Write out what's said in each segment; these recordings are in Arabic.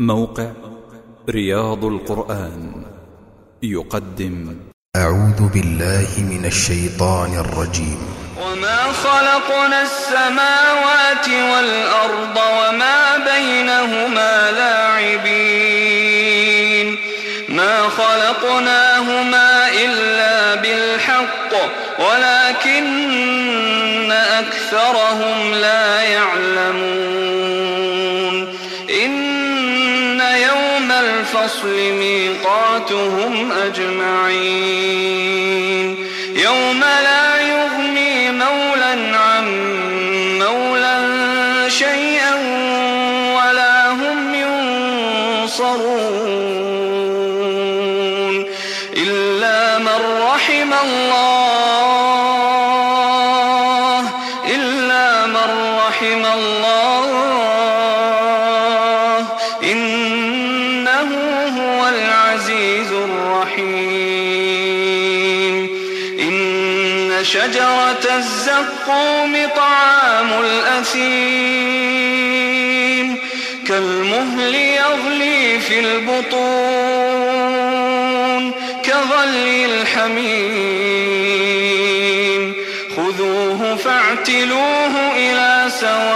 موقع رياض القرآن يقدم. أعوذ بالله من الشيطان الرجيم. وما خلقنا السماوات والأرض وما بينهما لاعبين. ما خلقناهما إلا بالحق ولكن أكثرهم لا يعلمون. الفصل ميقاتهم أجمعين. يوم لا يغني مولا عن مولا شيئا ولا هم ينصرون. إلا من رحم الله إلا من رحم الله. إن شجرة الزقوم طعام الأثيم كالمهل يغلي في البطون كغلي الحميم خذوه فاعتلوه إلى سواء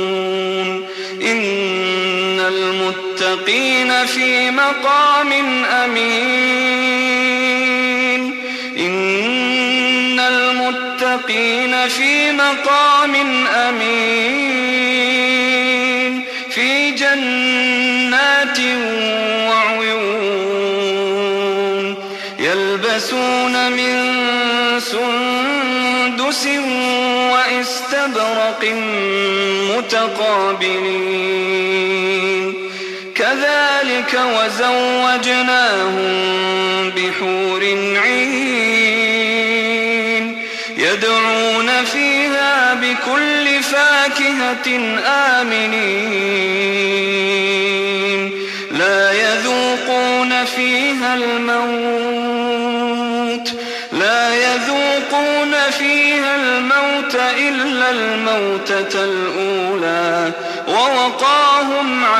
المتقين في مقام أمين. إن المتقين في مقام أمين. في جنات وعيون يلبسون من سندس واستبرق متقابلين. كذلك وزوجناهم بحور عين يدعون فيها بكل فاكهة آمنين لا يذوقون فيها الموت لا يذوقون فيها الموت إلا الموتة الأولى ووقاهم